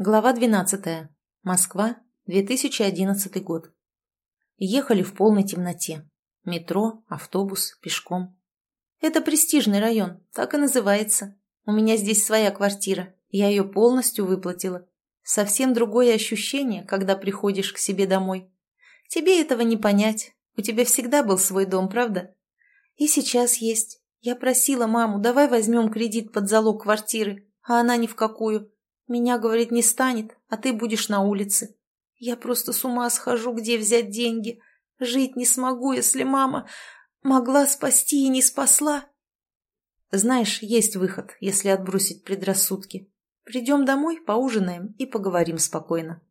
Глава 12. Москва, 2011 год. Ехали в полной темноте. Метро, автобус, пешком. Это престижный район, так и называется. У меня здесь своя квартира, я ее полностью выплатила. Совсем другое ощущение, когда приходишь к себе домой. Тебе этого не понять, у тебя всегда был свой дом, правда? И сейчас есть. Я просила маму, давай возьмем кредит под залог квартиры, а она ни в какую. Меня, говорит, не станет, а ты будешь на улице. Я просто с ума схожу, где взять деньги. Жить не смогу, если мама могла спасти и не спасла. Знаешь, есть выход, если отбросить предрассудки. Придем домой, поужинаем и поговорим спокойно.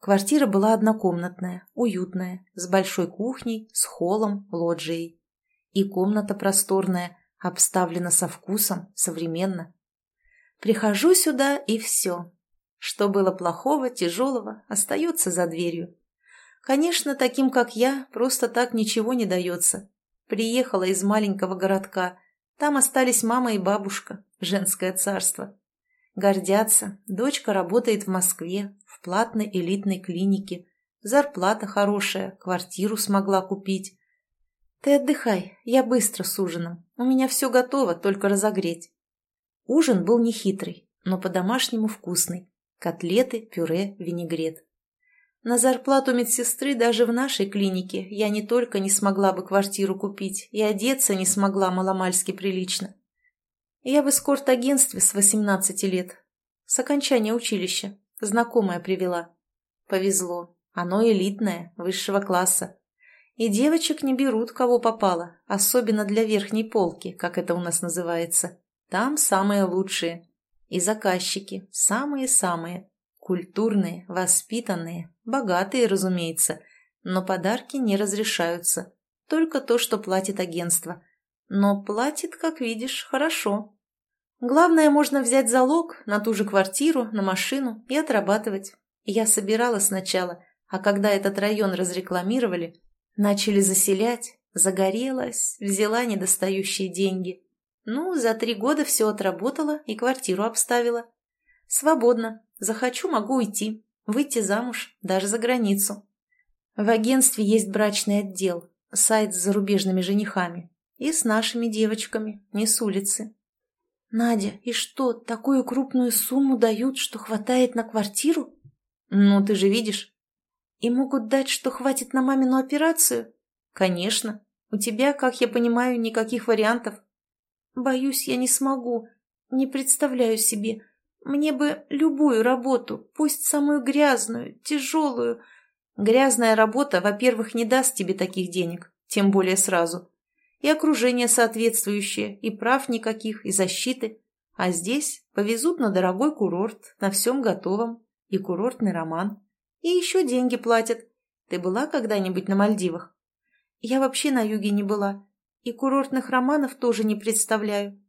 Квартира была однокомнатная, уютная, с большой кухней, с холлом, лоджией. И комната просторная, обставлена со вкусом, современно. Прихожу сюда, и все. Что было плохого, тяжелого, остается за дверью. Конечно, таким, как я, просто так ничего не дается. Приехала из маленького городка. Там остались мама и бабушка, женское царство. Гордятся, дочка работает в Москве, в платной элитной клинике. Зарплата хорошая, квартиру смогла купить. Ты отдыхай, я быстро с ужином. У меня все готово, только разогреть. Ужин был нехитрый, но по-домашнему вкусный. Котлеты, пюре, винегрет. На зарплату медсестры даже в нашей клинике я не только не смогла бы квартиру купить, и одеться не смогла маломальски прилично. Я в эскорт-агентстве с 18 лет. С окончания училища. Знакомая привела. Повезло. Оно элитное, высшего класса. И девочек не берут, кого попало, особенно для верхней полки, как это у нас называется. Там самые лучшие. И заказчики самые-самые. Культурные, воспитанные, богатые, разумеется. Но подарки не разрешаются. Только то, что платит агентство. Но платит, как видишь, хорошо. Главное, можно взять залог на ту же квартиру, на машину и отрабатывать. Я собирала сначала, а когда этот район разрекламировали, начали заселять, загорелась, взяла недостающие деньги – ну, за три года все отработала и квартиру обставила. Свободно. Захочу, могу уйти. Выйти замуж, даже за границу. В агентстве есть брачный отдел, сайт с зарубежными женихами. И с нашими девочками, не с улицы. Надя, и что, такую крупную сумму дают, что хватает на квартиру? Ну, ты же видишь. И могут дать, что хватит на мамину операцию? Конечно. У тебя, как я понимаю, никаких вариантов. Боюсь, я не смогу. Не представляю себе. Мне бы любую работу, пусть самую грязную, тяжелую. Грязная работа, во-первых, не даст тебе таких денег, тем более сразу. И окружение соответствующее, и прав никаких, и защиты. А здесь повезут на дорогой курорт, на всем готовом, и курортный роман. И еще деньги платят. Ты была когда-нибудь на Мальдивах? Я вообще на юге не была. И курортных романов тоже не представляю.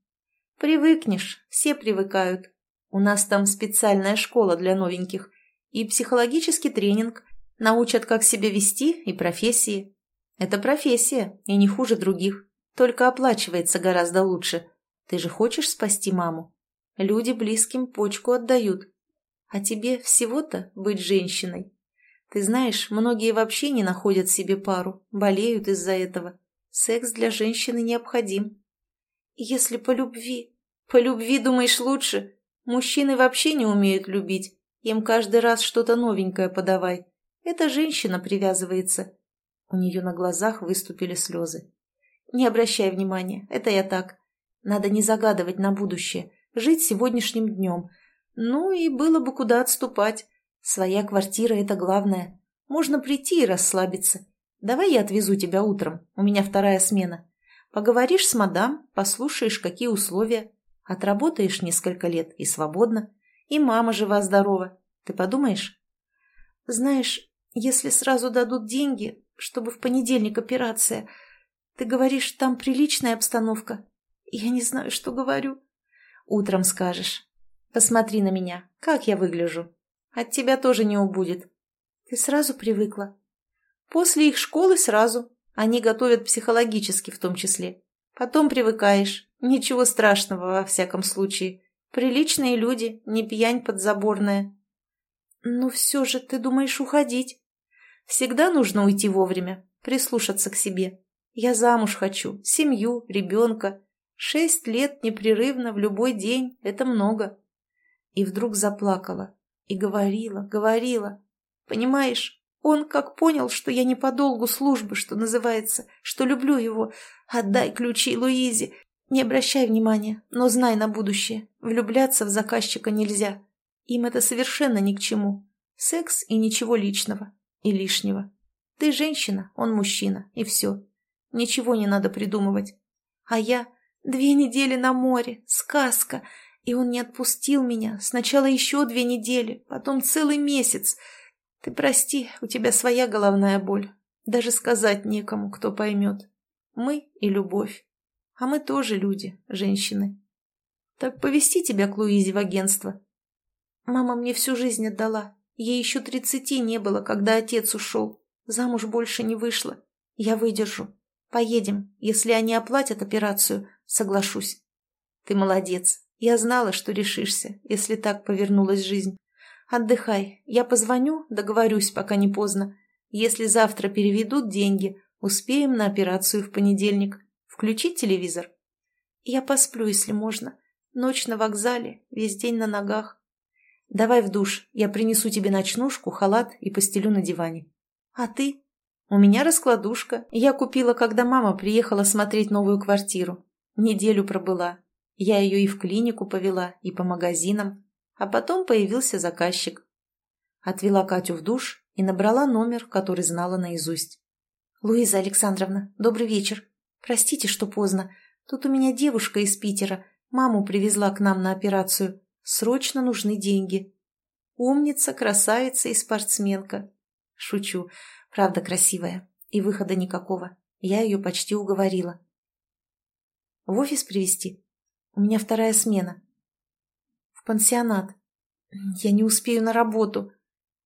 Привыкнешь, все привыкают. У нас там специальная школа для новеньких. И психологический тренинг. Научат, как себя вести, и профессии. Это профессия, и не хуже других. Только оплачивается гораздо лучше. Ты же хочешь спасти маму? Люди близким почку отдают. А тебе всего-то быть женщиной. Ты знаешь, многие вообще не находят себе пару, болеют из-за этого. Секс для женщины необходим. Если по любви... По любви, думаешь, лучше? Мужчины вообще не умеют любить. Им каждый раз что-то новенькое подавай. Эта женщина привязывается. У нее на глазах выступили слезы. Не обращай внимания, это я так. Надо не загадывать на будущее, жить сегодняшним днем. Ну и было бы куда отступать. Своя квартира – это главное. Можно прийти и расслабиться. Давай я отвезу тебя утром, у меня вторая смена. Поговоришь с мадам, послушаешь, какие условия. Отработаешь несколько лет и свободно. И мама жива-здорова. Ты подумаешь? Знаешь, если сразу дадут деньги, чтобы в понедельник операция, ты говоришь, там приличная обстановка. Я не знаю, что говорю. Утром скажешь. Посмотри на меня, как я выгляжу. От тебя тоже не убудет. Ты сразу привыкла. После их школы сразу. Они готовят психологически в том числе. Потом привыкаешь. Ничего страшного во всяком случае. Приличные люди, не пьянь подзаборная. Но все же ты думаешь уходить? Всегда нужно уйти вовремя, прислушаться к себе. Я замуж хочу, семью, ребенка. Шесть лет непрерывно в любой день – это много. И вдруг заплакала. И говорила, говорила. Понимаешь, он как понял, что я не по долгу службы, что называется, что люблю его. Отдай ключи Луизе. Не обращай внимания, но знай на будущее. Влюбляться в заказчика нельзя. Им это совершенно ни к чему. Секс и ничего личного. И лишнего. Ты женщина, он мужчина, и все. Ничего не надо придумывать. А я две недели на море, сказка, и он не отпустил меня. Сначала еще две недели, потом целый месяц. Ты прости, у тебя своя головная боль. Даже сказать некому, кто поймет. Мы и любовь. А мы тоже люди, женщины. Так повести тебя к Луизе в агентство. Мама мне всю жизнь отдала. Ей еще тридцати не было, когда отец ушел. Замуж больше не вышла. Я выдержу. Поедем. Если они оплатят операцию, соглашусь. Ты молодец. Я знала, что решишься, если так повернулась жизнь. Отдыхай. Я позвоню, договорюсь, пока не поздно. Если завтра переведут деньги, успеем на операцию в понедельник. Включить телевизор? Я посплю, если можно. Ночь на вокзале, весь день на ногах. Давай в душ, я принесу тебе ночнушку, халат и постелю на диване. А ты? У меня раскладушка. Я купила, когда мама приехала смотреть новую квартиру. Неделю пробыла. Я ее и в клинику повела, и по магазинам. А потом появился заказчик. Отвела Катю в душ и набрала номер, который знала наизусть. «Луиза Александровна, добрый вечер. Простите, что поздно. Тут у меня девушка из Питера. Маму привезла к нам на операцию. Срочно нужны деньги. Умница, красавица и спортсменка. Шучу. Правда красивая. И выхода никакого. Я ее почти уговорила. В офис привести? У меня вторая смена. Пансионат. Я не успею на работу.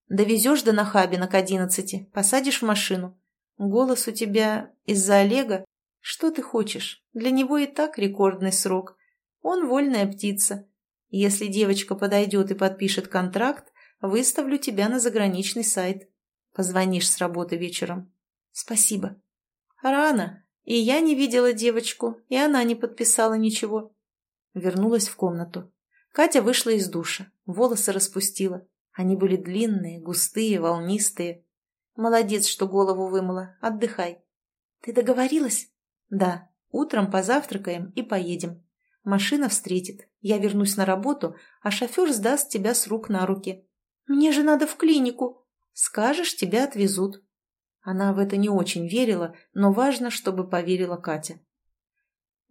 Довезешь до Нахабина к одиннадцати, посадишь в машину. Голос у тебя из-за Олега? Что ты хочешь? Для него и так рекордный срок. Он вольная птица. Если девочка подойдет и подпишет контракт, выставлю тебя на заграничный сайт. Позвонишь с работы вечером. Спасибо. Рано. И я не видела девочку, и она не подписала ничего. Вернулась в комнату. Катя вышла из душа, волосы распустила. Они были длинные, густые, волнистые. Молодец, что голову вымыла. Отдыхай. Ты договорилась? Да. Утром позавтракаем и поедем. Машина встретит. Я вернусь на работу, а шофер сдаст тебя с рук на руки. Мне же надо в клинику. Скажешь, тебя отвезут. Она в это не очень верила, но важно, чтобы поверила Катя.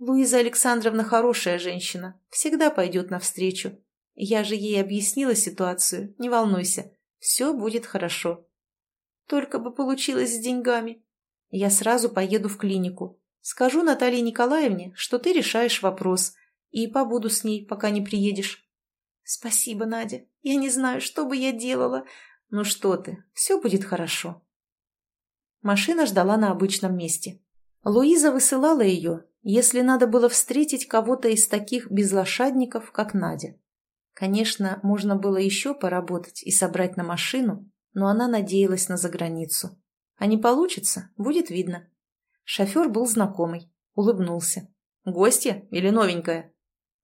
Луиза Александровна хорошая женщина, всегда пойдет навстречу. Я же ей объяснила ситуацию, не волнуйся, все будет хорошо. Только бы получилось с деньгами. Я сразу поеду в клинику. Скажу Наталье Николаевне, что ты решаешь вопрос, и побуду с ней, пока не приедешь. Спасибо, Надя. Я не знаю, что бы я делала. «Ну что ты, все будет хорошо». Машина ждала на обычном месте. Луиза высылала ее, если надо было встретить кого-то из таких безлошадников, как Надя. Конечно, можно было еще поработать и собрать на машину, но она надеялась на заграницу. А не получится, будет видно. Шофер был знакомый, улыбнулся. «Гостья или новенькая?»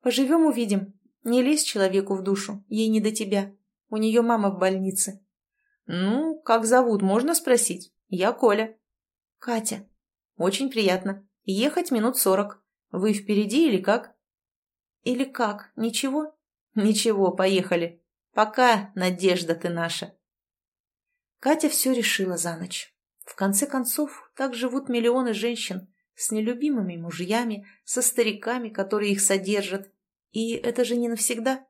«Поживем, увидим. Не лезь человеку в душу, ей не до тебя. У нее мама в больнице. «Ну, как зовут, можно спросить? Я Коля». «Катя». «Очень приятно. Ехать минут сорок. Вы впереди или как?» «Или как? Ничего?» «Ничего, поехали. Пока, Надежда ты наша». Катя все решила за ночь. В конце концов, так живут миллионы женщин с нелюбимыми мужьями, со стариками, которые их содержат. И это же не навсегда.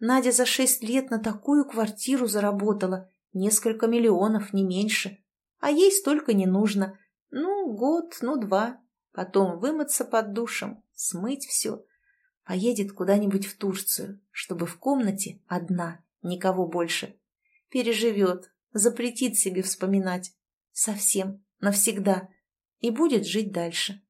Надя за шесть лет на такую квартиру заработала Несколько миллионов, не меньше. А ей столько не нужно. Ну, год, ну, два. Потом вымыться под душем, смыть все. Поедет куда-нибудь в Турцию, чтобы в комнате одна, никого больше. Переживет, запретит себе вспоминать. Совсем, навсегда. И будет жить дальше.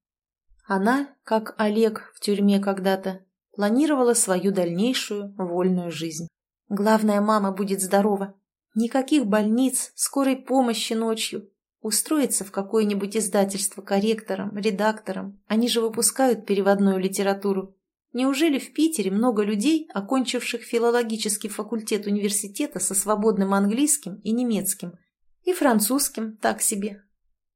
Она, как Олег в тюрьме когда-то, планировала свою дальнейшую вольную жизнь. Главное, мама будет здорова. Никаких больниц, скорой помощи ночью. Устроиться в какое-нибудь издательство корректором, редактором. Они же выпускают переводную литературу. Неужели в Питере много людей, окончивших филологический факультет университета со свободным английским и немецким, и французским так себе?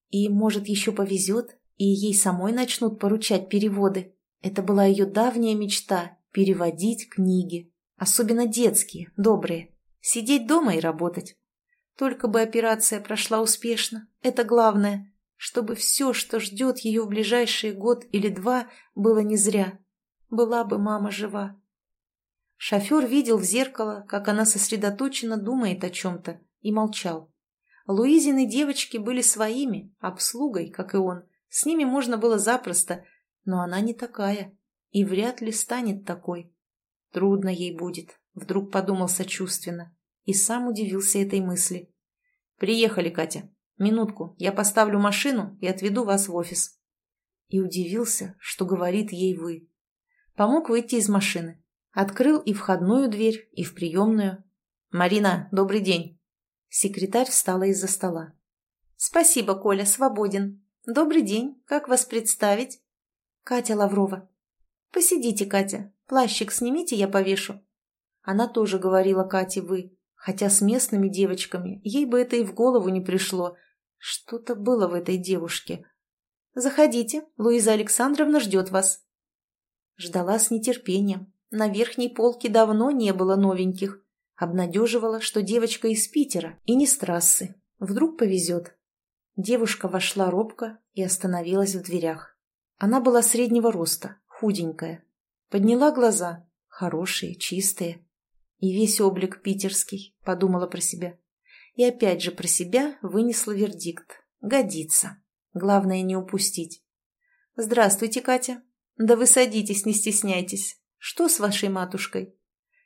И, может, еще повезет, и ей самой начнут поручать переводы. Это была ее давняя мечта – переводить книги. Особенно детские, добрые. Сидеть дома и работать. Только бы операция прошла успешно. Это главное. Чтобы все, что ждет ее в ближайший год или два, было не зря. Была бы мама жива. Шофер видел в зеркало, как она сосредоточенно думает о чем-то, и молчал. Луизины девочки были своими, обслугой, как и он. С ними можно было запросто, но она не такая и вряд ли станет такой. Трудно ей будет, вдруг подумал сочувственно и сам удивился этой мысли. «Приехали, Катя. Минутку, я поставлю машину и отведу вас в офис». И удивился, что говорит ей «вы». Помог выйти из машины. Открыл и входную дверь, и в приемную. «Марина, добрый день!» Секретарь встала из-за стола. «Спасибо, Коля, свободен. Добрый день. Как вас представить?» «Катя Лаврова». «Посидите, Катя. Плащик снимите, я повешу». Она тоже говорила Кате «вы», хотя с местными девочками ей бы это и в голову не пришло. Что-то было в этой девушке. «Заходите, Луиза Александровна ждет вас». Ждала с нетерпением. На верхней полке давно не было новеньких. Обнадеживала, что девочка из Питера и не с трассы. Вдруг повезет. Девушка вошла робко и остановилась в дверях. Она была среднего роста, худенькая. Подняла глаза, хорошие, чистые. И весь облик питерский, подумала про себя. И опять же про себя вынесла вердикт. Годится. Главное не упустить. «Здравствуйте, Катя», «Да вы садитесь, не стесняйтесь. Что с вашей матушкой?»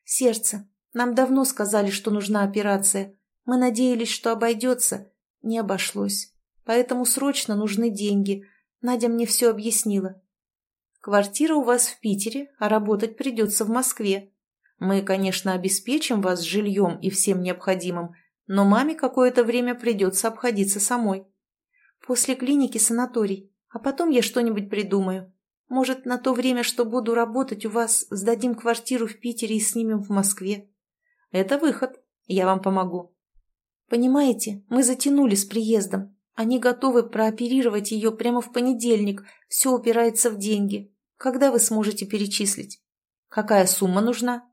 «Сердце. Нам давно сказали, что нужна операция. Мы надеялись, что обойдется. Не обошлось. Поэтому срочно нужны деньги. Надя мне все объяснила. Квартира у вас в Питере, а работать придется в Москве. Мы, конечно, обеспечим вас жильем и всем необходимым, но маме какое-то время придется обходиться самой. После клиники санаторий, а потом я что-нибудь придумаю. Может, на то время, что буду работать у вас, сдадим квартиру в Питере и снимем в Москве? Это выход. Я вам помогу. Понимаете, мы затянули с приездом. Они готовы прооперировать ее прямо в понедельник. Все упирается в деньги. Когда вы сможете перечислить? Какая сумма нужна?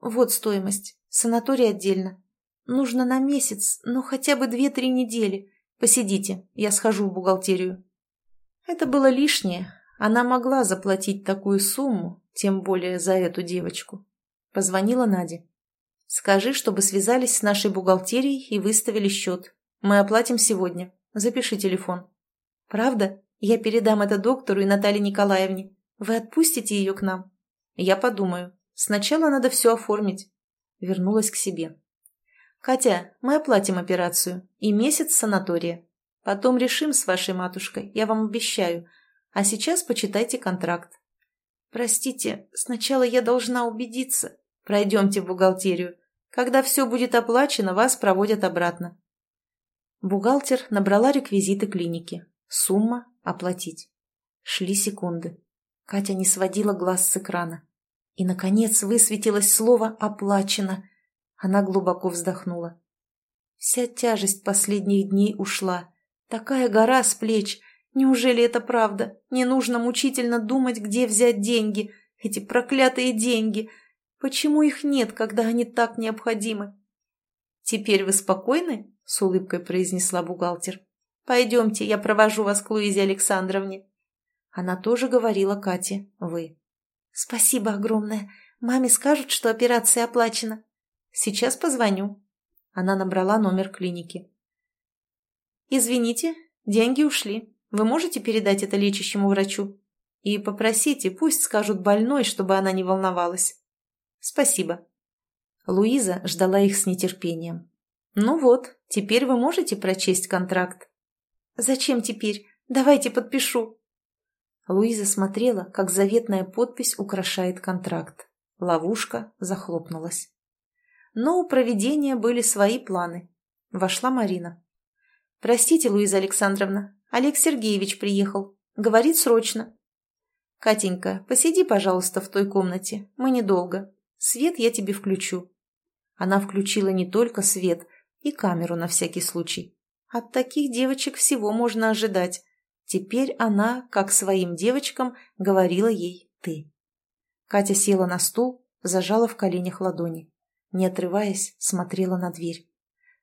Вот стоимость. Санаторий отдельно. Нужно на месяц, но хотя бы две-три недели. Посидите, я схожу в бухгалтерию. Это было лишнее, она могла заплатить такую сумму, тем более за эту девочку. Позвонила Наде. «Скажи, чтобы связались с нашей бухгалтерией и выставили счет. Мы оплатим сегодня. Запиши телефон». «Правда? Я передам это доктору и Наталье Николаевне. Вы отпустите ее к нам?» «Я подумаю. Сначала надо все оформить». Вернулась к себе. «Катя, мы оплатим операцию. И месяц санатория. Потом решим с вашей матушкой, я вам обещаю. А сейчас почитайте контракт. Простите, сначала я должна убедиться. Пройдемте в бухгалтерию. Когда все будет оплачено, вас проводят обратно. Бухгалтер набрала реквизиты клиники. Сумма – оплатить. Шли секунды. Катя не сводила глаз с экрана. И, наконец, высветилось слово «оплачено». Она глубоко вздохнула. Вся тяжесть последних дней ушла. Такая гора с плеч, Неужели это правда? Не нужно мучительно думать, где взять деньги. Эти проклятые деньги. Почему их нет, когда они так необходимы? «Теперь вы спокойны?» — с улыбкой произнесла бухгалтер. «Пойдемте, я провожу вас к Луизе Александровне». Она тоже говорила Кате «вы». «Спасибо огромное. Маме скажут, что операция оплачена». «Сейчас позвоню». Она набрала номер клиники. «Извините, деньги ушли. Вы можете передать это лечащему врачу? И попросите, пусть скажут больной, чтобы она не волновалась. Спасибо. Луиза ждала их с нетерпением. Ну вот, теперь вы можете прочесть контракт. Зачем теперь? Давайте подпишу. Луиза смотрела, как заветная подпись украшает контракт. Ловушка захлопнулась. Но у проведения были свои планы. Вошла Марина. «Простите, Луиза Александровна, Олег Сергеевич приехал. Говорит срочно». «Катенька, посиди, пожалуйста, в той комнате. Мы недолго. Свет я тебе включу». Она включила не только свет, и камеру на всякий случай. От таких девочек всего можно ожидать. Теперь она, как своим девочкам, говорила ей «ты». Катя села на стул, зажала в коленях ладони. Не отрываясь, смотрела на дверь.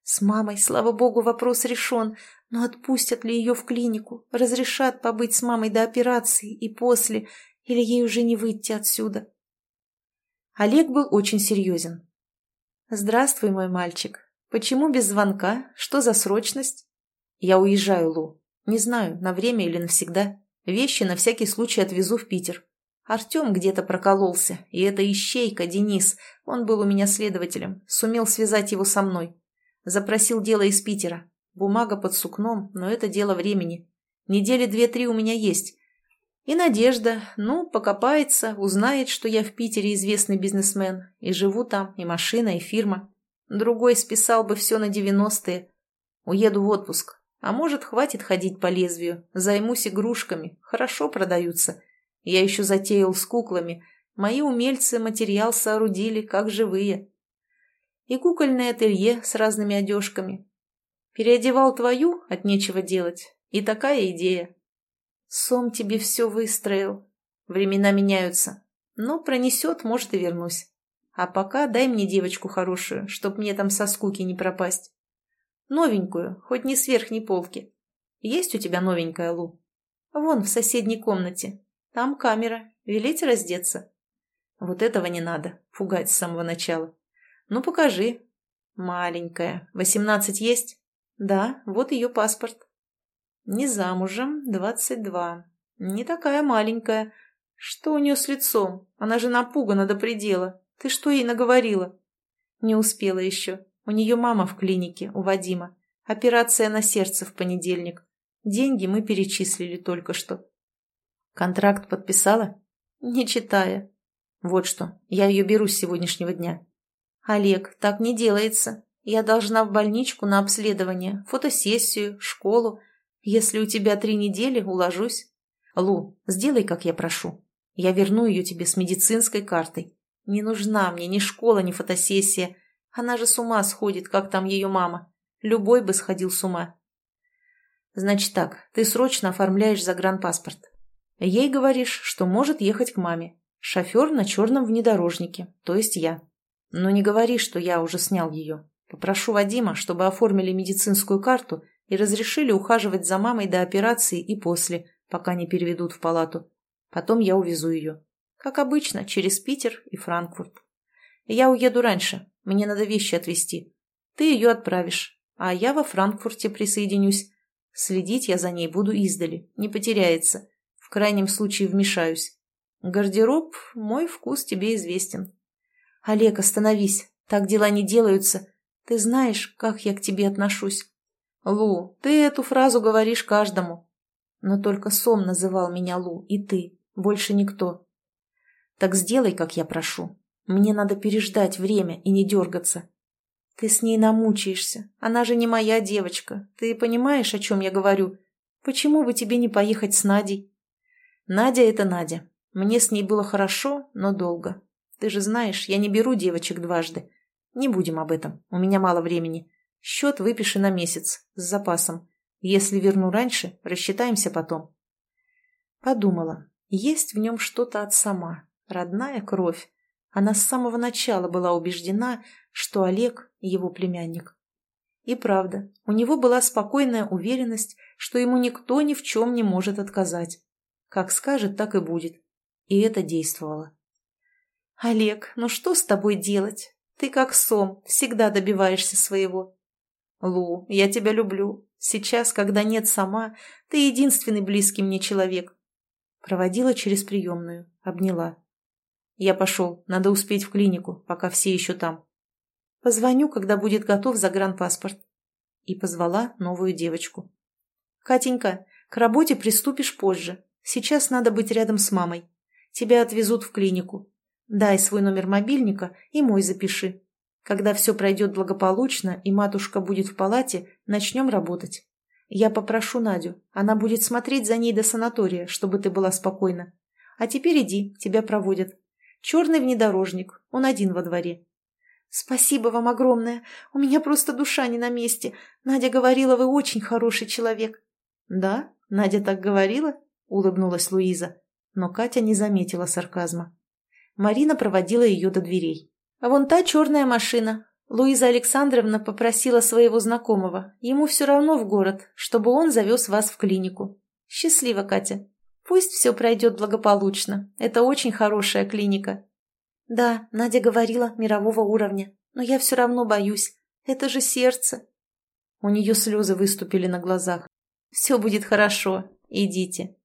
С мамой, слава богу, вопрос решен, но отпустят ли ее в клинику, разрешат побыть с мамой до операции и после, или ей уже не выйти отсюда? Олег был очень серьезен. «Здравствуй, мой мальчик. Почему без звонка? Что за срочность?» «Я уезжаю, Лу. Не знаю, на время или навсегда. Вещи на всякий случай отвезу в Питер. Артем где-то прокололся, и это ищейка Денис, он был у меня следователем, сумел связать его со мной. Запросил дело из Питера. Бумага под сукном, но это дело времени. Недели две-три у меня есть. И Надежда, ну, покопается, узнает, что я в Питере известный бизнесмен, и живу там, и машина, и фирма. Другой списал бы все на девяностые. Уеду в отпуск. А может, хватит ходить по лезвию. Займусь игрушками. Хорошо продаются. Я еще затеял с куклами. Мои умельцы материал соорудили, как живые и кукольное ателье с разными одежками. Переодевал твою, от нечего делать, и такая идея. Сом тебе все выстроил. Времена меняются. Но пронесет, может, и вернусь. А пока дай мне девочку хорошую, чтоб мне там со скуки не пропасть. Новенькую, хоть не с верхней полки. Есть у тебя новенькая, Лу? Вон, в соседней комнате. Там камера. Велите раздеться. Вот этого не надо, пугать с самого начала. «Ну, покажи». «Маленькая. Восемнадцать есть?» «Да, вот ее паспорт». «Не замужем, двадцать два. Не такая маленькая. Что у нее с лицом? Она же напугана до предела. Ты что ей наговорила?» «Не успела еще. У нее мама в клинике, у Вадима. Операция на сердце в понедельник. Деньги мы перечислили только что». «Контракт подписала?» «Не читая». «Вот что, я ее беру с сегодняшнего дня. «Олег, так не делается. Я должна в больничку на обследование, фотосессию, школу. Если у тебя три недели, уложусь. Лу, сделай, как я прошу. Я верну ее тебе с медицинской картой. Не нужна мне ни школа, ни фотосессия. Она же с ума сходит, как там ее мама. Любой бы сходил с ума. Значит так, ты срочно оформляешь загранпаспорт. Ей говоришь, что может ехать к маме. Шофер на черном внедорожнике, то есть я. Но не говори, что я уже снял ее. Попрошу Вадима, чтобы оформили медицинскую карту и разрешили ухаживать за мамой до операции и после, пока не переведут в палату. Потом я увезу ее. Как обычно, через Питер и Франкфурт. Я уеду раньше, мне надо вещи отвезти. Ты ее отправишь, а я во Франкфурте присоединюсь. Следить я за ней буду издали, не потеряется. В крайнем случае вмешаюсь. Гардероб, мой вкус тебе известен. «Олег, остановись. Так дела не делаются. Ты знаешь, как я к тебе отношусь?» «Лу, ты эту фразу говоришь каждому». «Но только Сом называл меня Лу, и ты. Больше никто». «Так сделай, как я прошу. Мне надо переждать время и не дергаться». «Ты с ней намучаешься. Она же не моя девочка. Ты понимаешь, о чем я говорю? Почему бы тебе не поехать с Надей?» «Надя — это Надя. Мне с ней было хорошо, но долго. Ты же знаешь, я не беру девочек дважды. Не будем об этом, у меня мало времени. Счет выпиши на месяц, с запасом. Если верну раньше, рассчитаемся потом. Подумала, есть в нем что-то от сама, родная кровь. Она с самого начала была убеждена, что Олег – его племянник. И правда, у него была спокойная уверенность, что ему никто ни в чем не может отказать. Как скажет, так и будет. И это действовало. «Олег, ну что с тобой делать? Ты как сом, всегда добиваешься своего». «Лу, я тебя люблю. Сейчас, когда нет сама, ты единственный близкий мне человек». Проводила через приемную, обняла. «Я пошел, надо успеть в клинику, пока все еще там». «Позвоню, когда будет готов загранпаспорт». И позвала новую девочку. «Катенька, к работе приступишь позже. Сейчас надо быть рядом с мамой. Тебя отвезут в клинику. Дай свой номер мобильника и мой запиши. Когда все пройдет благополучно и матушка будет в палате, начнем работать. Я попрошу Надю, она будет смотреть за ней до санатория, чтобы ты была спокойна. А теперь иди, тебя проводят. Черный внедорожник, он один во дворе. «Спасибо вам огромное. У меня просто душа не на месте. Надя говорила, вы очень хороший человек». «Да? Надя так говорила?» – улыбнулась Луиза. Но Катя не заметила сарказма. Марина проводила ее до дверей. «Вон та черная машина. Луиза Александровна попросила своего знакомого. Ему все равно в город, чтобы он завез вас в клинику. Счастливо, Катя. Пусть все пройдет благополучно. Это очень хорошая клиника. Да, Надя говорила, мирового уровня. Но я все равно боюсь. Это же сердце. У нее слезы выступили на глазах. Все будет хорошо. Идите.